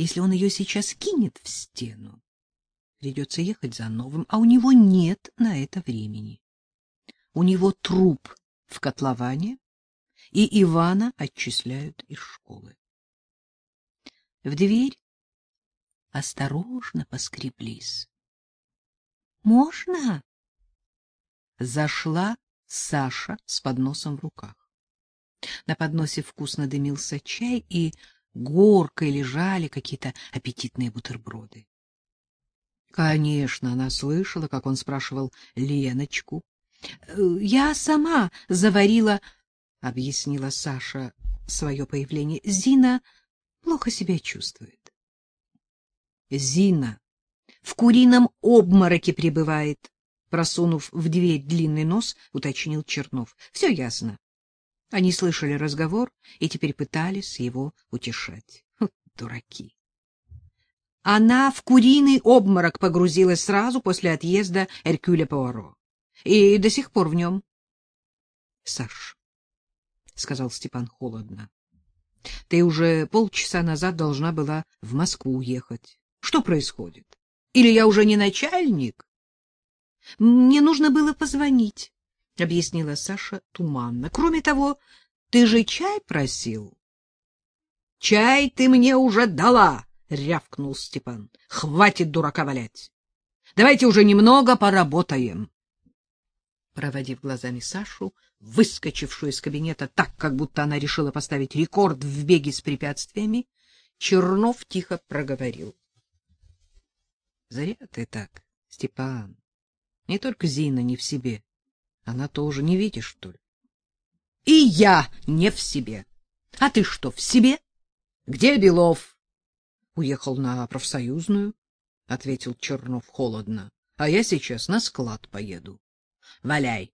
Если он ее сейчас кинет в стену, придется ехать за новым, а у него нет на это времени. У него труп в котловане, и Ивана отчисляют из школы. В дверь осторожно поскреблись. Можно? Зашла Саша с подносом в руках. На подносе вкусно дымился чай, и горкой лежали какие-то аппетитные бутерброды. Конечно, она слышала, как он спрашивал Леночку. — Я сама заварила, — объяснила Саша свое появление. — Зина плохо себя чувствует. — Зина в курином обмороке пребывает, просунув в дверь длинный нос, уточнил Чернов. — Все ясно. Они слышали разговор и теперь пытались его утешать. Дураки. Она в куриный обморок погрузилась сразу после отъезда Эркюля Пуаро. И до сих пор в нем. — Саш, — сказал Степан холодно, — ты уже полчаса назад должна была в Москву уехать. Что происходит? Или я уже не начальник? — Мне нужно было позвонить, — объяснила Саша туманно. — Кроме того, ты же чай просил. — Чай ты мне уже дала! —— рявкнул Степан. — Хватит дурака валять. Давайте уже немного поработаем. Проводив глазами Сашу, выскочившую из кабинета так, как будто она решила поставить рекорд в беге с препятствиями, Чернов тихо проговорил. — Зря ты так, Степан. Не только Зина не в себе. Она тоже не видишь, что ли? — И я не в себе. А ты что, в себе? Где Белов? Уехал на профсоюзную, ответил Чернов холодно. А я сейчас на склад поеду. Валяй.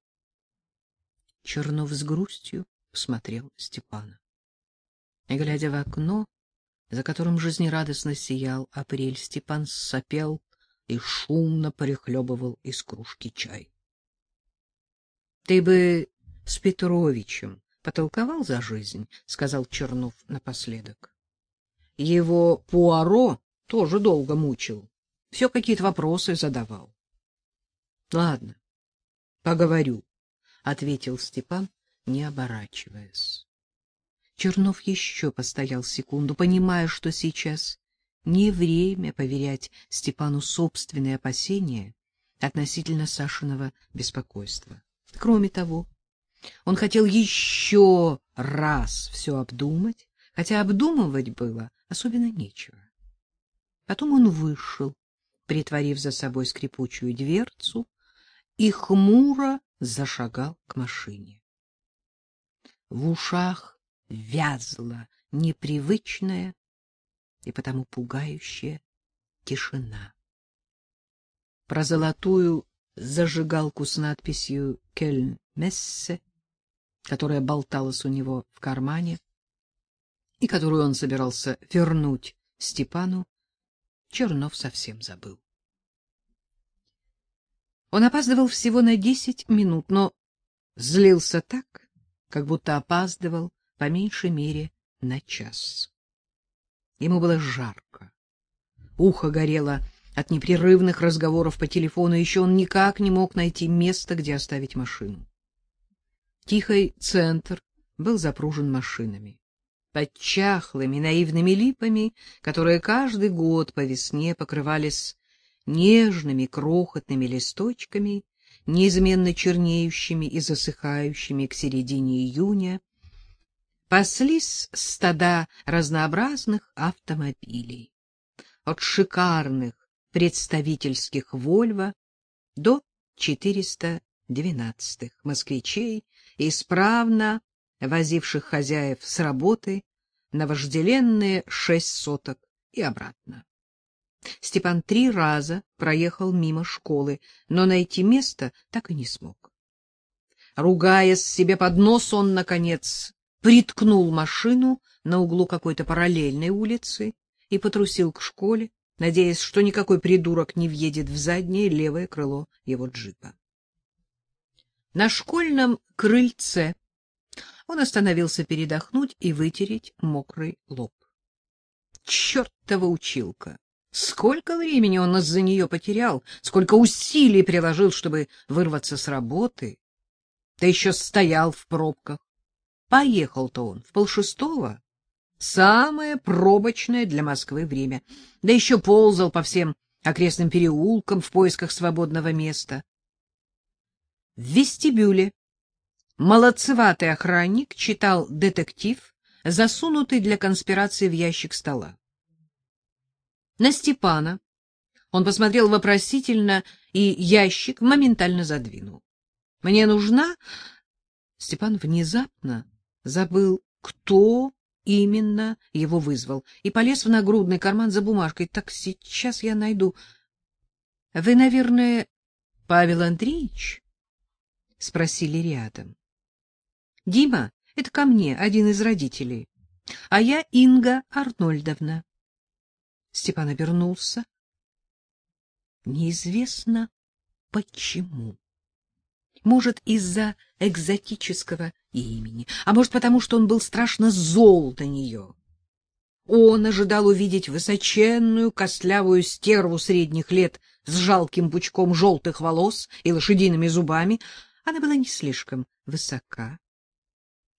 Чернов с грустью посмотрел Степана. И глядя в окно, за которым жизнерадостно сиял апрель, Степан сопел и шумно прихлебывал из кружки чай. Ты бы с Петровичем потолковал за жизнь, сказал Чернов напоследок. Его Пуаро тоже долго мучил. Все какие-то вопросы задавал. — Ладно, поговорю, — ответил Степан, не оборачиваясь. Чернов еще постоял секунду, понимая, что сейчас не время поверять Степану собственные опасения относительно Сашиного беспокойства. Кроме того, он хотел еще раз все обдумать, хотя обдумывать было особенно нечего. Потом он вышел, притворив за собой скрипучую дверцу, и хмуро зашагал к машине. В ушах вязла непривычная и потому пугающая тишина. Про золотую зажигалку с надписью «Кельн-Мессе», которая болталась у него в кармане, и которую он собирался вернуть Степану, Чернов совсем забыл. Он опаздывал всего на десять минут, но злился так, как будто опаздывал по меньшей мере на час. Ему было жарко. Ухо горело от непрерывных разговоров по телефону, еще он никак не мог найти место, где оставить машину. Тихий центр был запружен машинами под чахлыми наивными липами, которые каждый год по весне покрывались нежными крохотными листочками, неизменно чернеющими и засыхающими к середине июня, паслись стада разнообразных автомобилей, от шикарных представительских «Вольво» до 412-х москвичей, исправно возивших хозяев с работы на вожделенные шесть соток и обратно. Степан три раза проехал мимо школы, но найти место так и не смог. Ругаясь себе под нос, он, наконец, приткнул машину на углу какой-то параллельной улицы и потрусил к школе, надеясь, что никакой придурок не въедет в заднее левое крыло его джипа. На школьном крыльце он остановился передохнуть и вытереть мокрый лоб. чертова училка! Сколько времени он из-за нее потерял, сколько усилий приложил, чтобы вырваться с работы. Да еще стоял в пробках. Поехал-то он в полшестого. Самое пробочное для Москвы время. Да еще ползал по всем окрестным переулкам в поисках свободного места. В вестибюле молодцеватый охранник читал детектив, засунутый для конспирации в ящик стола. На Степана он посмотрел вопросительно, и ящик моментально задвинул. Мне нужна... Степан внезапно забыл, кто именно его вызвал, и полез в нагрудный карман за бумажкой. Так сейчас я найду. — Вы, наверное, Павел Андреевич? — спросили рядом. — Дима, это ко мне, один из родителей. А я Инга Арнольдовна. Степан обернулся. Неизвестно почему. Может, из-за экзотического имени, а может, потому что он был страшно зол на нее. Он ожидал увидеть высоченную костлявую стерву средних лет с жалким пучком желтых волос и лошадиными зубами. Она была не слишком высока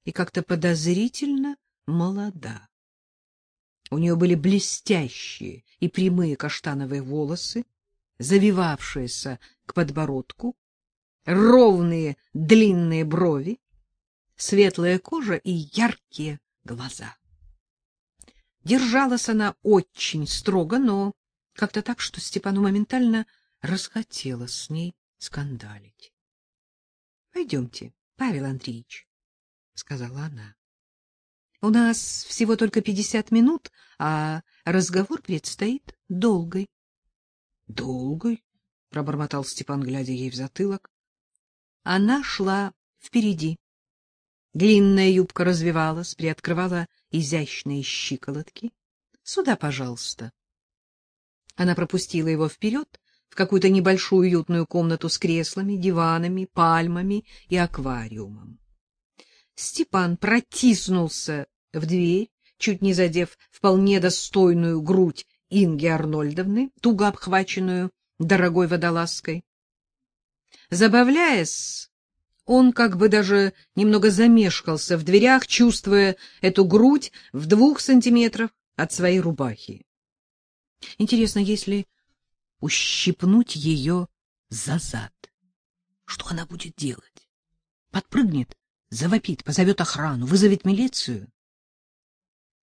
и как-то подозрительно молода. У нее были блестящие и прямые каштановые волосы, завивавшиеся к подбородку, ровные длинные брови, светлая кожа и яркие глаза. Держалась она очень строго, но как-то так, что Степану моментально расхотелось с ней скандалить. — Пойдемте, Павел Андреевич, — сказала она. — У нас всего только пятьдесят минут, а разговор предстоит долгой. — Долгой? — пробормотал Степан, глядя ей в затылок. Она шла впереди. Длинная юбка развивалась, приоткрывала изящные щиколотки. — Сюда, пожалуйста. Она пропустила его вперед в какую-то небольшую уютную комнату с креслами, диванами, пальмами и аквариумом. Степан протиснулся в дверь, чуть не задев вполне достойную грудь Инги Арнольдовны, туго обхваченную дорогой водолазкой. Забавляясь, он как бы даже немного замешкался в дверях, чувствуя эту грудь в двух сантиметрах от своей рубахи. Интересно, если ущипнуть ее за зад, что она будет делать? Подпрыгнет завопит, позовет охрану, вызовет милицию.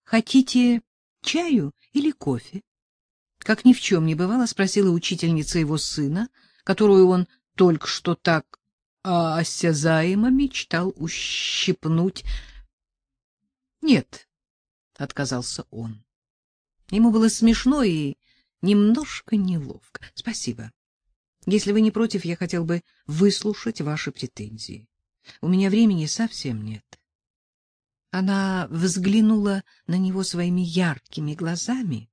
Хотите чаю или кофе? Как ни в чем не бывало, спросила учительница его сына, которую он только что так осязаемо мечтал ущипнуть. Нет, отказался он. Ему было смешно и немножко неловко. Спасибо. Если вы не против, я хотел бы выслушать ваши претензии. У меня времени совсем нет. Она взглянула на него своими яркими глазами,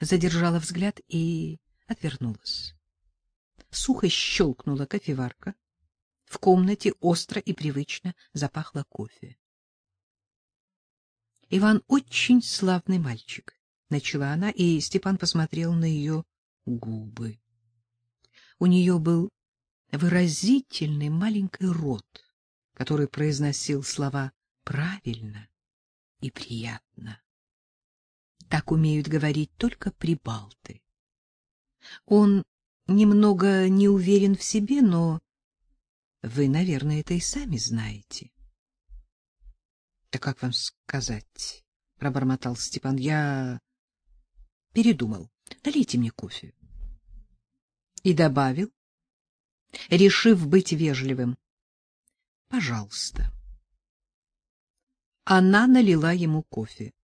задержала взгляд и отвернулась. Сухо щелкнула кофеварка. В комнате остро и привычно запахло кофе. Иван очень славный мальчик, начала она, и Степан посмотрел на ее губы. У нее был выразительный маленький рот, который произносил слова правильно и приятно. Так умеют говорить только прибалты. Он немного не уверен в себе, но вы, наверное, это и сами знаете. — Да как вам сказать? — пробормотал Степан. — Я передумал. Налейте мне кофе. И добавил, решив быть вежливым. — Пожалуйста. Она налила ему кофе.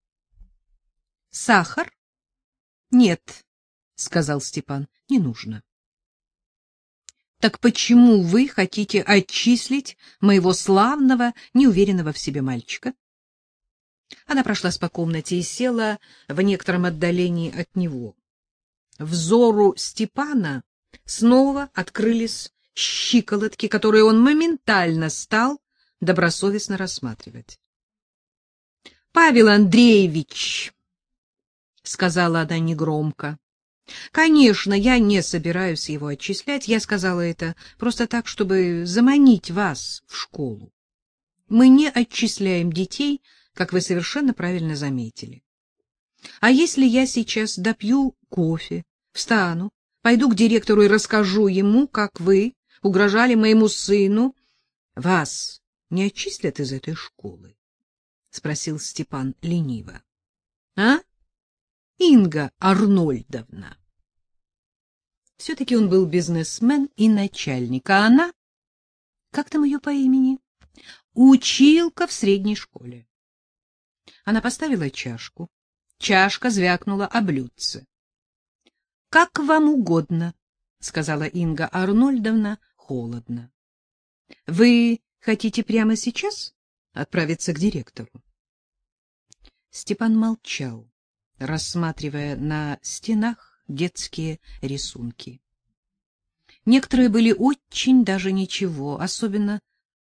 — Сахар? — Нет, — сказал Степан, — не нужно. — Так почему вы хотите отчислить моего славного, неуверенного в себе мальчика? Она прошлась по комнате и села в некотором отдалении от него. Взору Степана снова открылись щиколотки, которые он моментально стал добросовестно рассматривать. — Павел Андреевич! сказала она негромко. Конечно, я не собираюсь его отчислять, я сказала это просто так, чтобы заманить вас в школу. Мы не отчисляем детей, как вы совершенно правильно заметили. А если я сейчас допью кофе, встану, пойду к директору и расскажу ему, как вы угрожали моему сыну, вас не отчислят из этой школы? — спросил Степан лениво. — А? Инга Арнольдовна. Все-таки он был бизнесмен и начальник, а она... Как там ее по имени? Училка в средней школе. Она поставила чашку. Чашка звякнула о блюдце. — Как вам угодно, — сказала Инга Арнольдовна холодно. — Вы хотите прямо сейчас отправиться к директору? Степан молчал, рассматривая на стенах детские рисунки. Некоторые были очень даже ничего, особенно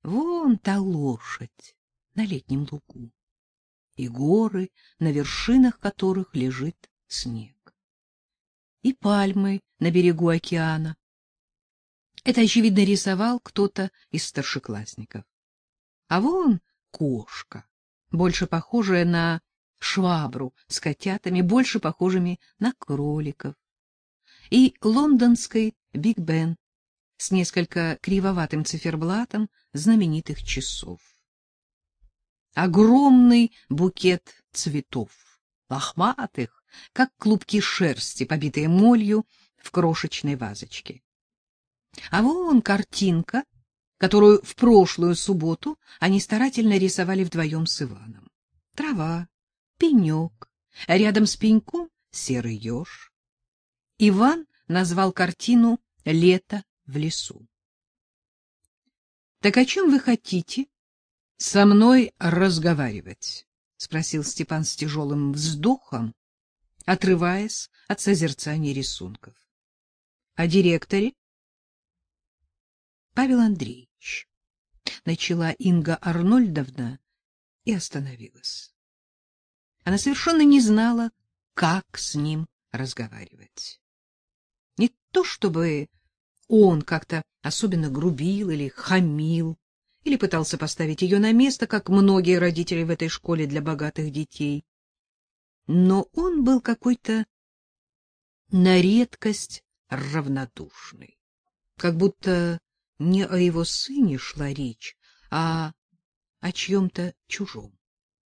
вон та лошадь на летнем лугу и горы, на вершинах которых лежит снег, и пальмы на берегу океана. Это, очевидно, рисовал кто-то из старшеклассников. А вон кошка, больше похожая на швабру с котятами, больше похожими на кроликов. И лондонский Биг Бен с несколько кривоватым циферблатом знаменитых часов огромный букет цветов, лохматых, как клубки шерсти, побитые молью в крошечной вазочке. А вон картинка, которую в прошлую субботу они старательно рисовали вдвоем с Иваном. Трава, пенек, рядом с пеньком серый еж. Иван назвал картину «Лето в лесу». — Так о чем вы хотите? со мной разговаривать? — спросил Степан с тяжелым вздохом, отрываясь от созерцания рисунков. — О директоре? — Павел Андреевич, — начала Инга Арнольдовна и остановилась. Она совершенно не знала, как с ним разговаривать. Не то чтобы он как-то особенно грубил или хамил, или пытался поставить ее на место, как многие родители в этой школе для богатых детей. Но он был какой-то на редкость равнодушный, как будто не о его сыне шла речь, а о чьем-то чужом.